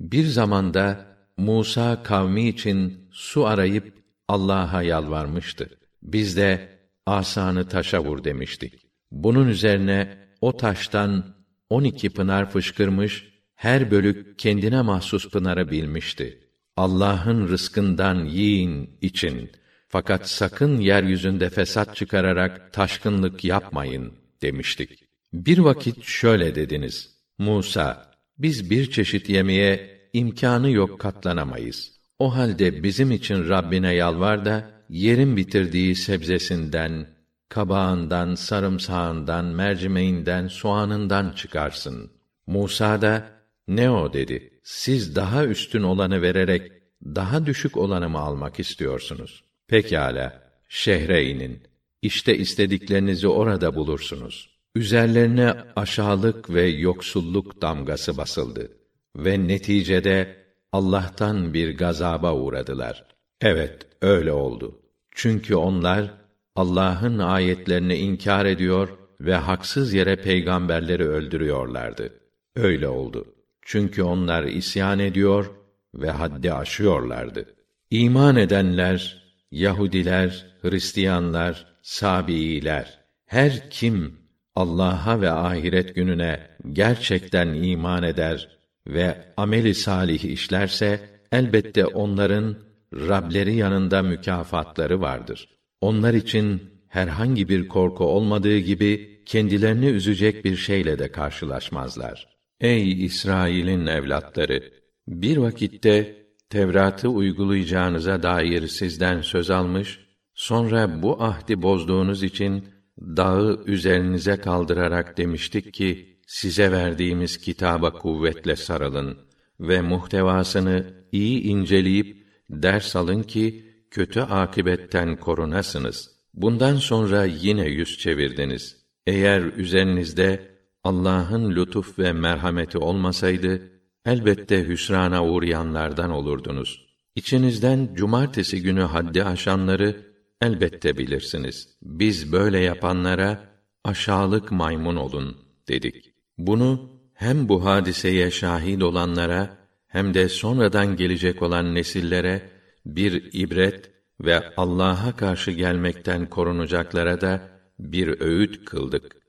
Bir zamanda Musa kavmi için su arayıp Allah'a yalvarmıştı. Biz de asanı taşa vur demiştik. Bunun üzerine o taştan on iki pınar fışkırmış, her bölük kendine mahsus pınarı bilmişti. Allah'ın rızkından yiyin, için. Fakat sakın yeryüzünde fesat çıkararak taşkınlık yapmayın demiştik. Bir vakit şöyle dediniz. Musa, biz bir çeşit yemeğe imkanı yok katlanamayız. O halde bizim için Rabbine yalvar da yerin bitirdiği sebzesinden, kabağından, sarımsağından, mercimeğinden, soğanından çıkarsın. Musa da ne o dedi. Siz daha üstün olanı vererek daha düşük olanı mı almak istiyorsunuz? Pekâlâ, şehre inin. İşte istediklerinizi orada bulursunuz. Üzerlerine aşağılık ve yoksulluk damgası basıldı ve neticede Allah'tan bir gazaba uğradılar. Evet, öyle oldu. Çünkü onlar Allah'ın ayetlerini inkar ediyor ve haksız yere peygamberleri öldürüyorlardı. Öyle oldu. Çünkü onlar isyan ediyor ve haddi aşıyorlardı. İman edenler, Yahudiler, Hristiyanlar, Sabiiler, her kim Allah'a ve ahiret gününe gerçekten iman eder ve ameli salih işlerse elbette onların Rableri yanında mükafatları vardır. Onlar için herhangi bir korku olmadığı gibi kendilerini üzecek bir şeyle de karşılaşmazlar. Ey İsrail'in evlatları, bir vakitte Tevrat'ı uygulayacağınıza dair sizden söz almış, sonra bu ahdi bozduğunuz için dağı üzerinize kaldırarak demiştik ki size verdiğimiz kitaba kuvvetle sarılın ve muhtevasını iyi inceleyip ders alın ki kötü akibetten korunasınız. Bundan sonra yine yüz çevirdiniz. Eğer üzerinizde Allah'ın lütuf ve merhameti olmasaydı elbette hüsrana uğrayanlardan olurdunuz. İçinizden cumartesi günü haddi aşanları elbette bilirsiniz. Biz böyle yapanlara aşağılık maymun olun dedik. Bunu hem bu hadiseye şahit olanlara hem de sonradan gelecek olan nesillere bir ibret ve Allah'a karşı gelmekten korunacaklara da bir öğüt kıldık.